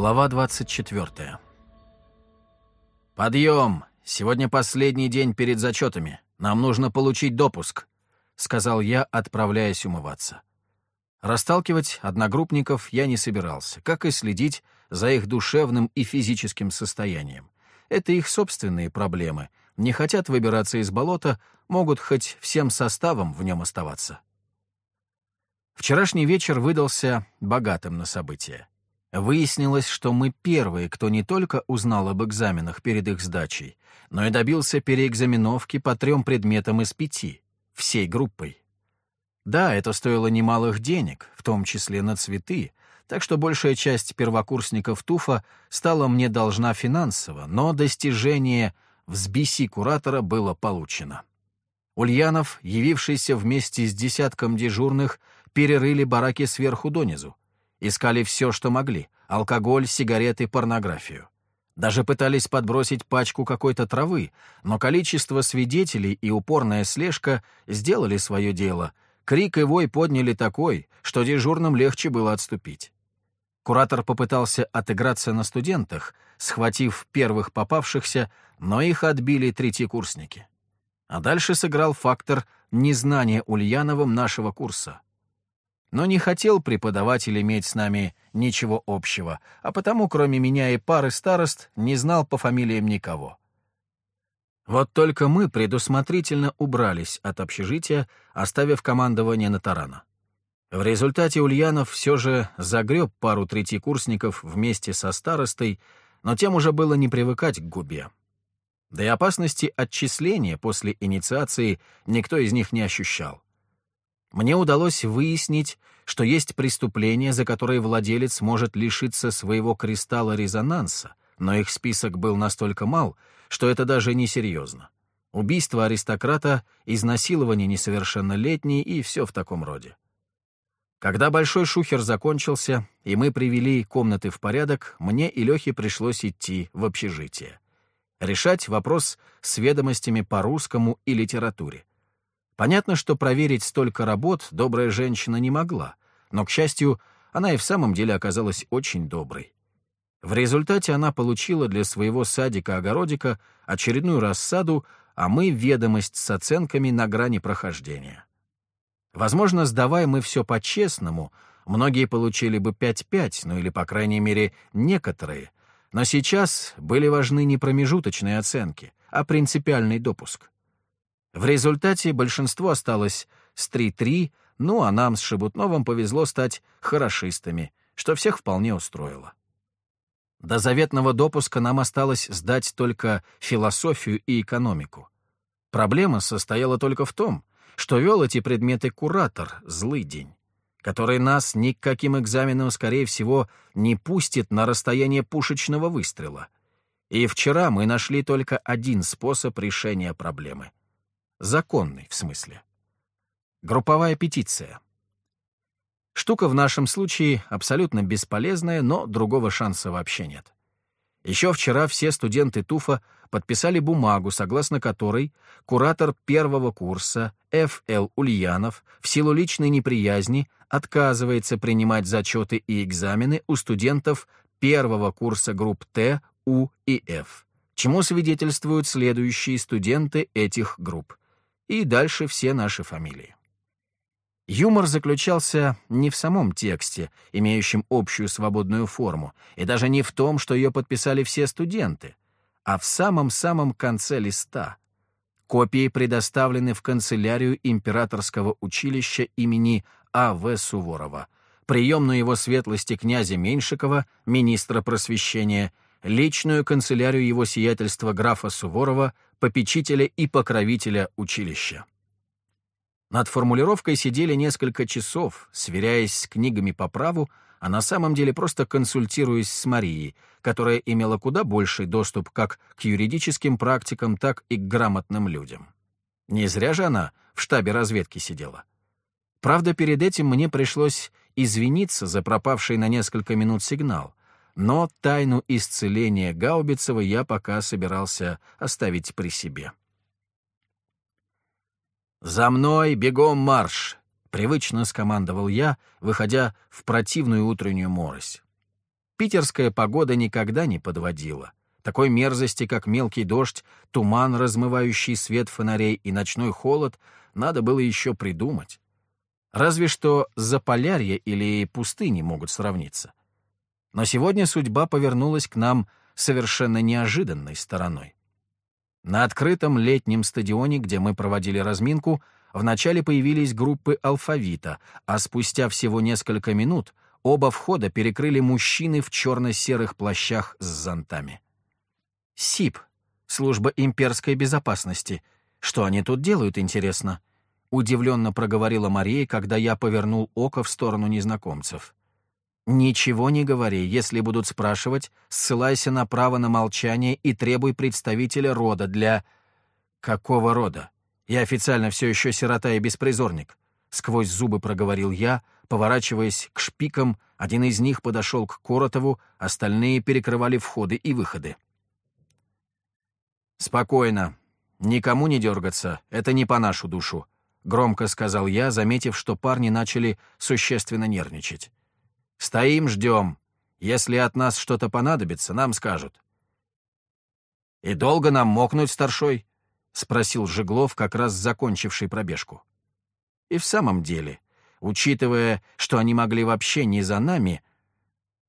Глава 24. «Подъем! Сегодня последний день перед зачетами. Нам нужно получить допуск», — сказал я, отправляясь умываться. Расталкивать одногруппников я не собирался, как и следить за их душевным и физическим состоянием. Это их собственные проблемы. Не хотят выбираться из болота, могут хоть всем составом в нем оставаться. Вчерашний вечер выдался богатым на события. Выяснилось, что мы первые, кто не только узнал об экзаменах перед их сдачей, но и добился переэкзаменовки по трем предметам из пяти, всей группой. Да, это стоило немалых денег, в том числе на цветы, так что большая часть первокурсников ТУФа стала мне должна финансово, но достижение «взбеси куратора» было получено. Ульянов, явившийся вместе с десятком дежурных, перерыли бараки сверху донизу, Искали все, что могли — алкоголь, сигареты, порнографию. Даже пытались подбросить пачку какой-то травы, но количество свидетелей и упорная слежка сделали свое дело. Крик и вой подняли такой, что дежурным легче было отступить. Куратор попытался отыграться на студентах, схватив первых попавшихся, но их отбили третьекурсники. А дальше сыграл фактор незнания Ульяновым нашего курса но не хотел преподаватель иметь с нами ничего общего, а потому, кроме меня и пары старост, не знал по фамилиям никого. Вот только мы предусмотрительно убрались от общежития, оставив командование на тарана. В результате Ульянов все же загреб пару третьекурсников вместе со старостой, но тем уже было не привыкать к губе. Да и опасности отчисления после инициации никто из них не ощущал. Мне удалось выяснить, что есть преступления, за которые владелец может лишиться своего кристалла резонанса, но их список был настолько мал, что это даже не серьезно. Убийство аристократа, изнасилование несовершеннолетней и все в таком роде. Когда большой шухер закончился, и мы привели комнаты в порядок, мне и Лехе пришлось идти в общежитие. Решать вопрос с ведомостями по русскому и литературе. Понятно, что проверить столько работ добрая женщина не могла, но, к счастью, она и в самом деле оказалась очень доброй. В результате она получила для своего садика-огородика очередную рассаду, а мы — ведомость с оценками на грани прохождения. Возможно, сдавая мы все по-честному, многие получили бы 5-5, ну или, по крайней мере, некоторые. Но сейчас были важны не промежуточные оценки, а принципиальный допуск. В результате большинство осталось с 3-3, ну а нам с Шебутновым повезло стать хорошистами, что всех вполне устроило. До заветного допуска нам осталось сдать только философию и экономику. Проблема состояла только в том, что вел эти предметы куратор, злый день, который нас ни к каким экзаменам, скорее всего, не пустит на расстояние пушечного выстрела. И вчера мы нашли только один способ решения проблемы — Законный, в смысле. Групповая петиция. Штука в нашем случае абсолютно бесполезная, но другого шанса вообще нет. Еще вчера все студенты ТУФа подписали бумагу, согласно которой куратор первого курса Ф.Л. Ульянов в силу личной неприязни отказывается принимать зачеты и экзамены у студентов первого курса групп Т, У и Ф, чему свидетельствуют следующие студенты этих групп и дальше все наши фамилии. Юмор заключался не в самом тексте, имеющем общую свободную форму, и даже не в том, что ее подписали все студенты, а в самом-самом конце листа. Копии предоставлены в канцелярию императорского училища имени А.В. Суворова, приемную его светлости князя Меньшикова, министра просвещения, личную канцелярию его сиятельства графа Суворова, попечителя и покровителя училища. Над формулировкой сидели несколько часов, сверяясь с книгами по праву, а на самом деле просто консультируясь с Марией, которая имела куда больший доступ как к юридическим практикам, так и к грамотным людям. Не зря же она в штабе разведки сидела. Правда, перед этим мне пришлось извиниться за пропавший на несколько минут сигнал, но тайну исцеления Гаубицева я пока собирался оставить при себе. «За мной бегом марш!» — привычно скомандовал я, выходя в противную утреннюю морось. Питерская погода никогда не подводила. Такой мерзости, как мелкий дождь, туман, размывающий свет фонарей и ночной холод, надо было еще придумать. Разве что Заполярье или пустыни могут сравниться. Но сегодня судьба повернулась к нам совершенно неожиданной стороной. На открытом летнем стадионе, где мы проводили разминку, вначале появились группы алфавита, а спустя всего несколько минут оба входа перекрыли мужчины в черно-серых плащах с зонтами. СИП, служба имперской безопасности. Что они тут делают, интересно? Удивленно проговорила Мария, когда я повернул око в сторону незнакомцев. «Ничего не говори. Если будут спрашивать, ссылайся на право на молчание и требуй представителя рода для...» «Какого рода? Я официально все еще сирота и беспризорник», — сквозь зубы проговорил я, поворачиваясь к шпикам, один из них подошел к Коротову, остальные перекрывали входы и выходы. «Спокойно. Никому не дергаться. Это не по нашу душу», — громко сказал я, заметив, что парни начали существенно нервничать. «Стоим, ждем. Если от нас что-то понадобится, нам скажут». «И долго нам мокнуть, старшой?» — спросил Жеглов, как раз закончивший пробежку. И в самом деле, учитывая, что они могли вообще не за нами,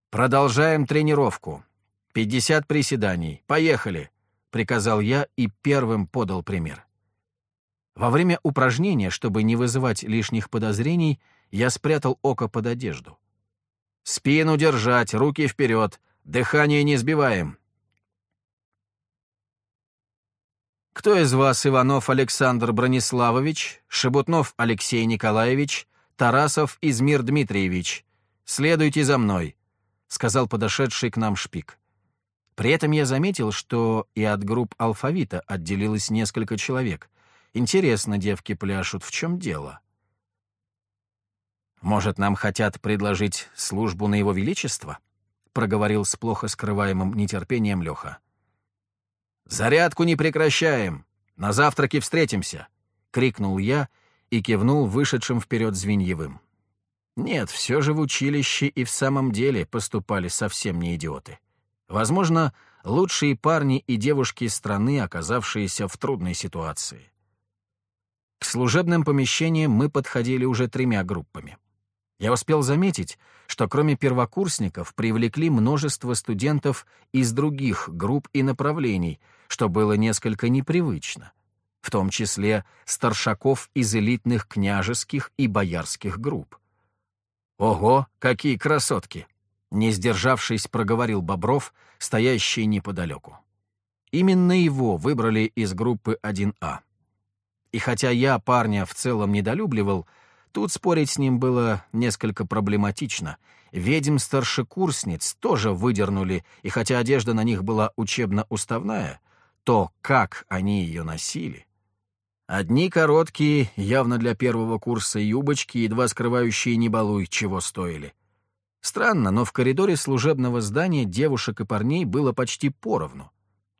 продолжаем тренировку. Пятьдесят приседаний. Поехали!» — приказал я и первым подал пример. Во время упражнения, чтобы не вызывать лишних подозрений, я спрятал око под одежду. «Спину держать, руки вперед, дыхание не сбиваем». «Кто из вас Иванов Александр Брониславович, Шебутнов Алексей Николаевич, Тарасов Измир Дмитриевич? Следуйте за мной», — сказал подошедший к нам шпик. При этом я заметил, что и от групп алфавита отделилось несколько человек. Интересно, девки пляшут, в чем дело? «Может, нам хотят предложить службу на его величество?» — проговорил с плохо скрываемым нетерпением Леха. «Зарядку не прекращаем! На завтраке встретимся!» — крикнул я и кивнул вышедшим вперед Звеньевым. Нет, все же в училище и в самом деле поступали совсем не идиоты. Возможно, лучшие парни и девушки страны, оказавшиеся в трудной ситуации. К служебным помещениям мы подходили уже тремя группами. Я успел заметить, что кроме первокурсников привлекли множество студентов из других групп и направлений, что было несколько непривычно, в том числе старшаков из элитных княжеских и боярских групп. Ого, какие красотки! Не сдержавшись, проговорил Бобров, стоящий неподалеку. Именно его выбрали из группы 1А. И хотя я парня в целом недолюбливал, тут спорить с ним было несколько проблематично. Ведьм-старшекурсниц тоже выдернули, и хотя одежда на них была учебно-уставная, то как они ее носили. Одни короткие, явно для первого курса юбочки, едва скрывающие не балуй, чего стоили. Странно, но в коридоре служебного здания девушек и парней было почти поровну.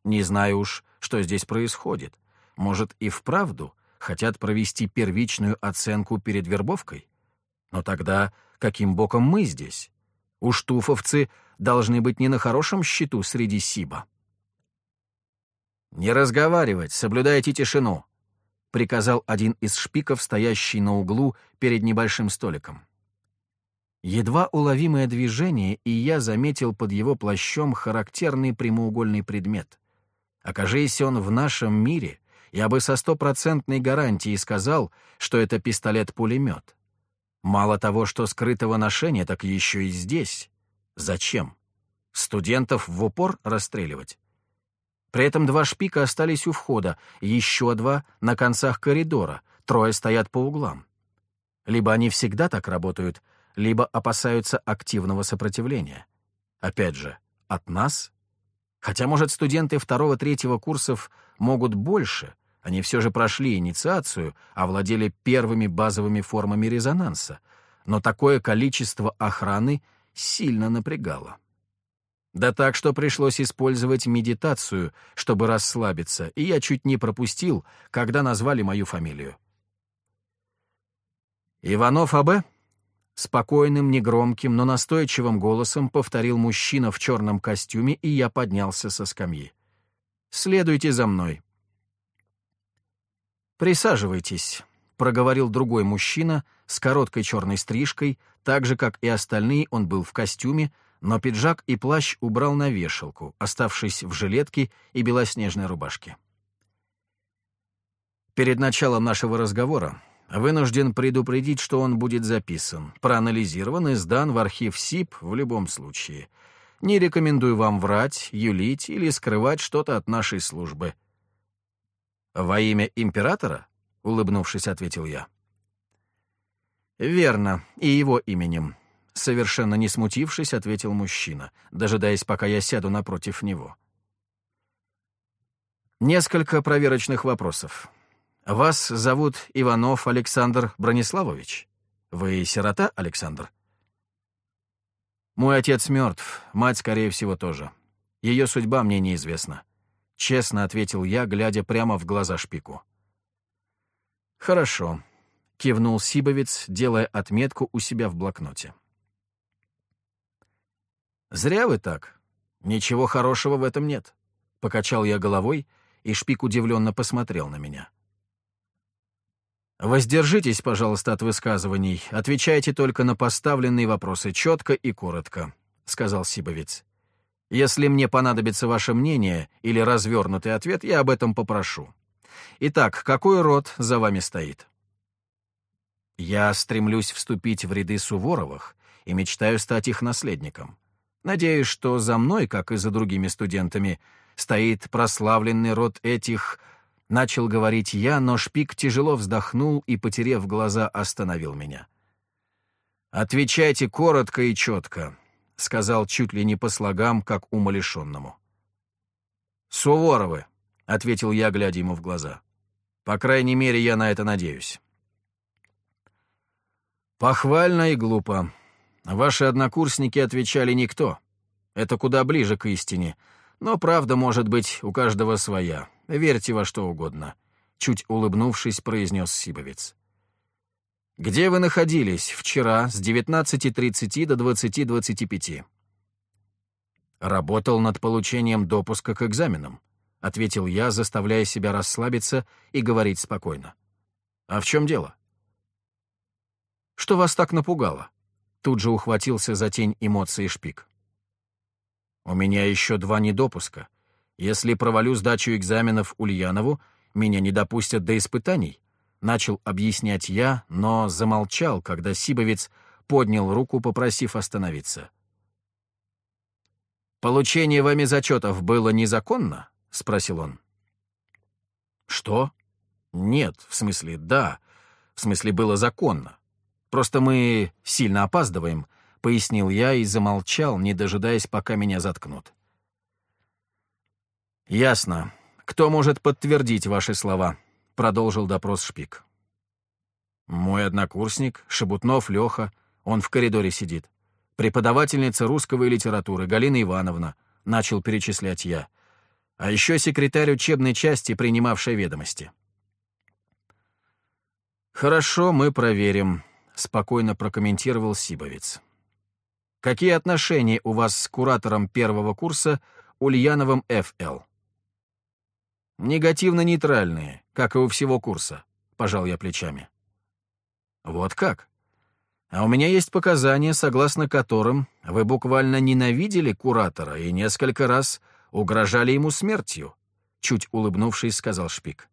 Не знаю уж, что здесь происходит. Может, и вправду хотят провести первичную оценку перед вербовкой? Но тогда каким боком мы здесь? Уж туфовцы должны быть не на хорошем счету среди Сиба. «Не разговаривать, соблюдайте тишину», — приказал один из шпиков, стоящий на углу перед небольшим столиком. Едва уловимое движение, и я заметил под его плащом характерный прямоугольный предмет. Окажись он в нашем мире, я бы со стопроцентной гарантией сказал, что это пистолет-пулемет. Мало того, что скрытого ношения, так еще и здесь. Зачем? Студентов в упор расстреливать? При этом два шпика остались у входа, еще два — на концах коридора, трое стоят по углам. Либо они всегда так работают, либо опасаются активного сопротивления. Опять же, от нас? Хотя, может, студенты второго-третьего курсов могут больше, они все же прошли инициацию, овладели первыми базовыми формами резонанса, но такое количество охраны сильно напрягало. Да так, что пришлось использовать медитацию, чтобы расслабиться, и я чуть не пропустил, когда назвали мою фамилию. «Иванов А.Б.?» — Спокойным, негромким, но настойчивым голосом повторил мужчина в черном костюме, и я поднялся со скамьи. «Следуйте за мной». «Присаживайтесь», — проговорил другой мужчина с короткой черной стрижкой, так же, как и остальные, он был в костюме, но пиджак и плащ убрал на вешалку, оставшись в жилетке и белоснежной рубашке. Перед началом нашего разговора вынужден предупредить, что он будет записан, проанализирован и сдан в архив СИП в любом случае. Не рекомендую вам врать, юлить или скрывать что-то от нашей службы. «Во имя императора?» — улыбнувшись, ответил я. «Верно, и его именем», — совершенно не смутившись, ответил мужчина, дожидаясь, пока я сяду напротив него. Несколько проверочных вопросов. Вас зовут Иванов Александр Брониславович? Вы сирота, Александр? Мой отец мертв, мать, скорее всего, тоже. Ее судьба мне неизвестна. Честно ответил я, глядя прямо в глаза шпику. Хорошо, кивнул Сибовец, делая отметку у себя в блокноте. «Зря вы так. Ничего хорошего в этом нет», — покачал я головой, и шпик удивленно посмотрел на меня. «Воздержитесь, пожалуйста, от высказываний. Отвечайте только на поставленные вопросы четко и коротко», — сказал Сибовец. «Если мне понадобится ваше мнение или развернутый ответ, я об этом попрошу. Итак, какой род за вами стоит?» «Я стремлюсь вступить в ряды Суворовых и мечтаю стать их наследником. Надеюсь, что за мной, как и за другими студентами, стоит прославленный род этих Начал говорить я, но шпик тяжело вздохнул и, потерев глаза, остановил меня. «Отвечайте коротко и четко», — сказал чуть ли не по слогам, как умалишенному. «Суворовы», — ответил я, глядя ему в глаза. «По крайней мере, я на это надеюсь». «Похвально и глупо. Ваши однокурсники отвечали никто. Это куда ближе к истине, но правда может быть у каждого своя. Верьте во что угодно», — чуть улыбнувшись, произнес Сибовец. «Где вы находились вчера с 19.30 до 20.25?» «Работал над получением допуска к экзаменам», — ответил я, заставляя себя расслабиться и говорить спокойно. «А в чем дело?» «Что вас так напугало?» Тут же ухватился за тень эмоций шпик. «У меня еще два недопуска», если провалю сдачу экзаменов Ульянову, меня не допустят до испытаний. Начал объяснять я, но замолчал, когда Сибовец поднял руку, попросив остановиться. «Получение вами зачетов было незаконно?» — спросил он. «Что?» «Нет, в смысле, да. В смысле, было законно. Просто мы сильно опаздываем», — пояснил я и замолчал, не дожидаясь, пока меня заткнут. «Ясно. Кто может подтвердить ваши слова?» — продолжил допрос Шпик. «Мой однокурсник, Шебутнов Леха, он в коридоре сидит. Преподавательница русского и литературы Галина Ивановна», — начал перечислять я. «А еще секретарь учебной части, принимавшей ведомости». «Хорошо, мы проверим», — спокойно прокомментировал Сибовец. «Какие отношения у вас с куратором первого курса Ульяновым Ф.Л.?» «Негативно-нейтральные, как и у всего курса», — пожал я плечами. «Вот как? А у меня есть показания, согласно которым вы буквально ненавидели куратора и несколько раз угрожали ему смертью», — чуть улыбнувшись, сказал Шпик.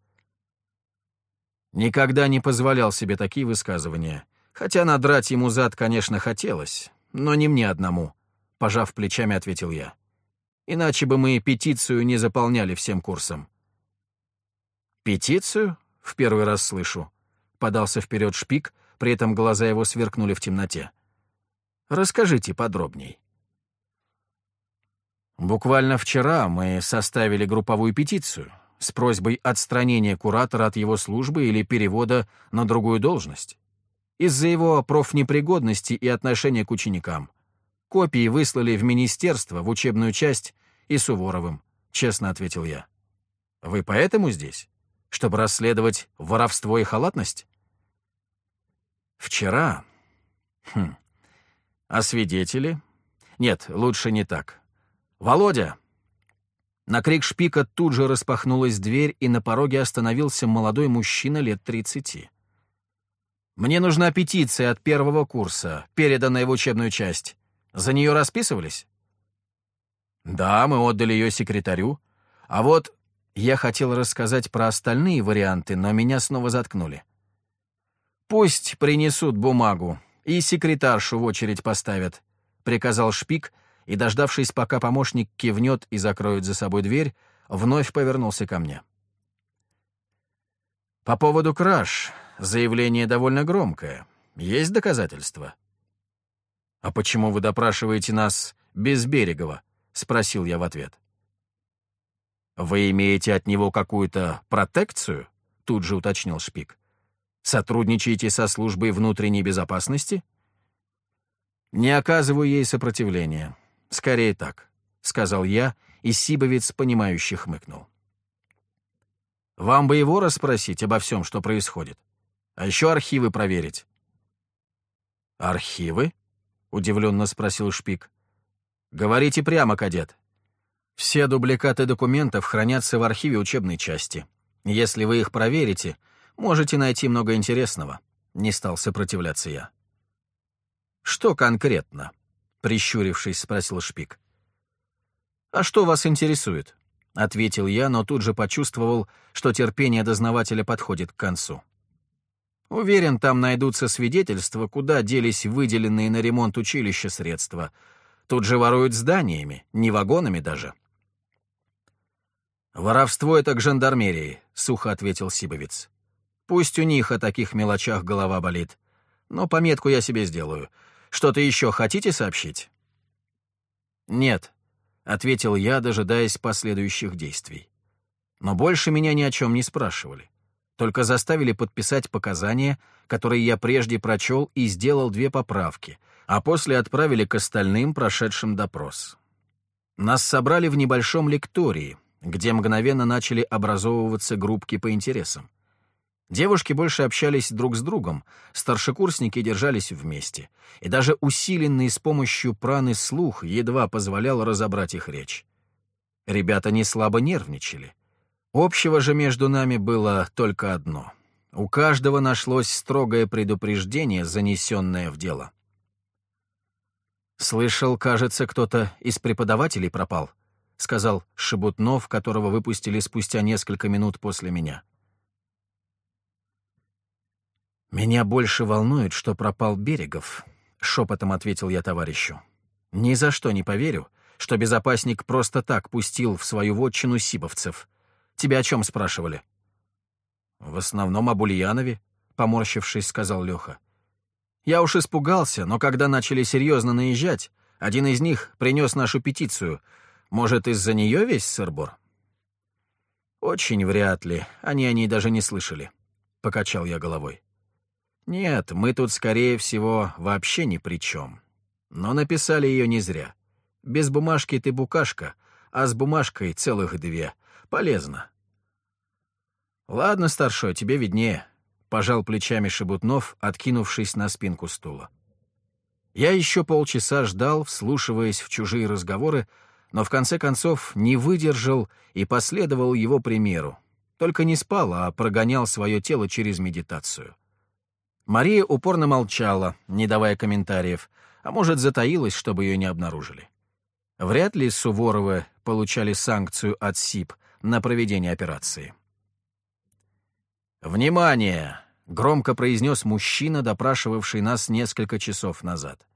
Никогда не позволял себе такие высказывания, хотя надрать ему зад, конечно, хотелось, но не мне одному, — пожав плечами, ответил я. Иначе бы мы петицию не заполняли всем курсом. «Петицию? В первый раз слышу», — подался вперед шпик, при этом глаза его сверкнули в темноте. «Расскажите подробней». Буквально вчера мы составили групповую петицию с просьбой отстранения куратора от его службы или перевода на другую должность. Из-за его профнепригодности и отношения к ученикам. Копии выслали в министерство, в учебную часть и Суворовым, честно ответил я. Вы поэтому здесь? Чтобы расследовать воровство и халатность? Вчера... Хм. А свидетели? Нет, лучше не так. Володя! На крик шпика тут же распахнулась дверь, и на пороге остановился молодой мужчина лет тридцати. «Мне нужна петиция от первого курса, переданная в учебную часть. За нее расписывались?» «Да, мы отдали ее секретарю. А вот я хотел рассказать про остальные варианты, но меня снова заткнули. «Пусть принесут бумагу и секретаршу в очередь поставят», — приказал Шпик, и, дождавшись, пока помощник кивнет и закроет за собой дверь, вновь повернулся ко мне. «По поводу краж заявление довольно громкое. Есть доказательства?» «А почему вы допрашиваете нас без Берегова?» — спросил я в ответ. «Вы имеете от него какую-то протекцию?» — тут же уточнил Шпик. «Сотрудничаете со службой внутренней безопасности?» «Не оказываю ей сопротивления. Скорее так», — сказал я, и Сибовец, понимающе хмыкнул. «Вам бы его расспросить обо всем, что происходит. А еще архивы проверить». «Архивы?» — удивленно спросил Шпик. «Говорите прямо, кадет. Все дубликаты документов хранятся в архиве учебной части. Если вы их проверите, можете найти много интересного. Не стал сопротивляться я. Что конкретно? Прищурившись, спросил Шпик. А что вас интересует? Ответил я, но тут же почувствовал, что терпение дознавателя подходит к концу. Уверен, там найдутся свидетельства, куда делись выделенные на ремонт училища средства. Тут же воруют зданиями, не вагонами даже. «Воровство — это к жандармерии», — сухо ответил Сибовец. «Пусть у них о таких мелочах голова болит. Но пометку я себе сделаю. Что-то еще хотите сообщить?» «Нет», — ответил я, дожидаясь последующих действий. Но больше меня ни о чем не спрашивали. Только заставили подписать показания, которые я прежде прочел и сделал две поправки, а после отправили к остальным, прошедшим допрос. Нас собрали в небольшом лектории — где мгновенно начали образовываться группки по интересам. Девушки больше общались друг с другом, старшекурсники держались вместе, и даже усиленный с помощью праны слух едва позволял разобрать их речь. Ребята не слабо нервничали. Общего же между нами было только одно. У каждого нашлось строгое предупреждение, занесенное в дело. «Слышал, кажется, кто-то из преподавателей пропал», — сказал Шебутнов, которого выпустили спустя несколько минут после меня. «Меня больше волнует, что пропал Берегов», — шепотом ответил я товарищу. «Ни за что не поверю, что безопасник просто так пустил в свою вотчину сибовцев. Тебя о чем спрашивали?» «В основном об Ульянове», — поморщившись, сказал Леха. «Я уж испугался, но когда начали серьезно наезжать, один из них принес нашу петицию — может, из-за нее весь сырбор? Очень вряд ли. Они о ней даже не слышали. Покачал я головой. Нет, мы тут, скорее всего, вообще ни при чем. Но написали ее не зря. Без бумажки ты букашка, а с бумажкой целых две. Полезно. Ладно, старшой, тебе виднее. Пожал плечами Шебутнов, откинувшись на спинку стула. Я еще полчаса ждал, вслушиваясь в чужие разговоры, но в конце концов не выдержал и последовал его примеру. Только не спал, а прогонял свое тело через медитацию. Мария упорно молчала, не давая комментариев, а может, затаилась, чтобы ее не обнаружили. Вряд ли Суворовы получали санкцию от СИП на проведение операции. «Внимание!» — громко произнес мужчина, допрашивавший нас несколько часов назад.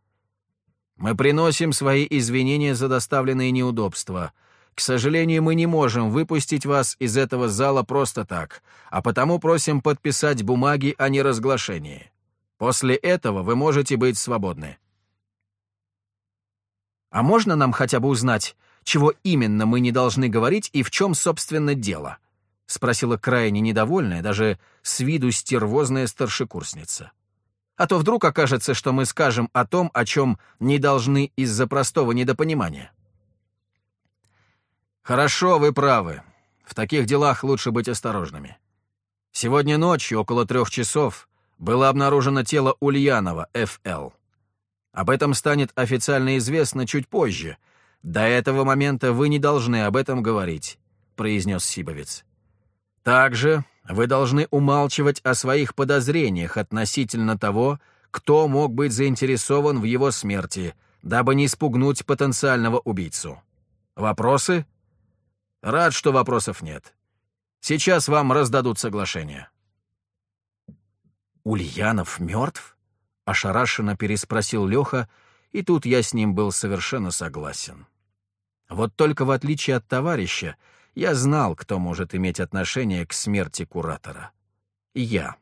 Мы приносим свои извинения за доставленные неудобства. К сожалению, мы не можем выпустить вас из этого зала просто так, а потому просим подписать бумаги о неразглашении. После этого вы можете быть свободны. А можно нам хотя бы узнать, чего именно мы не должны говорить и в чем, собственно, дело? — спросила крайне недовольная, даже с виду стервозная старшекурсница а то вдруг окажется, что мы скажем о том, о чем не должны из-за простого недопонимания. Хорошо, вы правы. В таких делах лучше быть осторожными. Сегодня ночью, около трех часов, было обнаружено тело Ульянова, Ф.Л. Об этом станет официально известно чуть позже. До этого момента вы не должны об этом говорить», — произнес Сибовец. «Также вы должны умалчивать о своих подозрениях относительно того, кто мог быть заинтересован в его смерти, дабы не спугнуть потенциального убийцу. Вопросы? Рад, что вопросов нет. Сейчас вам раздадут соглашение. «Ульянов мертв?» — ошарашенно переспросил Леха, и тут я с ним был совершенно согласен. Вот только в отличие от товарища, я знал, кто может иметь отношение к смерти куратора. Я.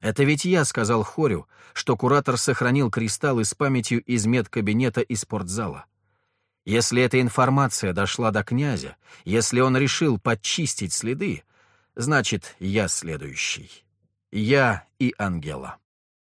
Это ведь я сказал Хорю, что куратор сохранил кристаллы с памятью из медкабинета и спортзала. Если эта информация дошла до князя, если он решил подчистить следы, значит, я следующий. Я и Ангела.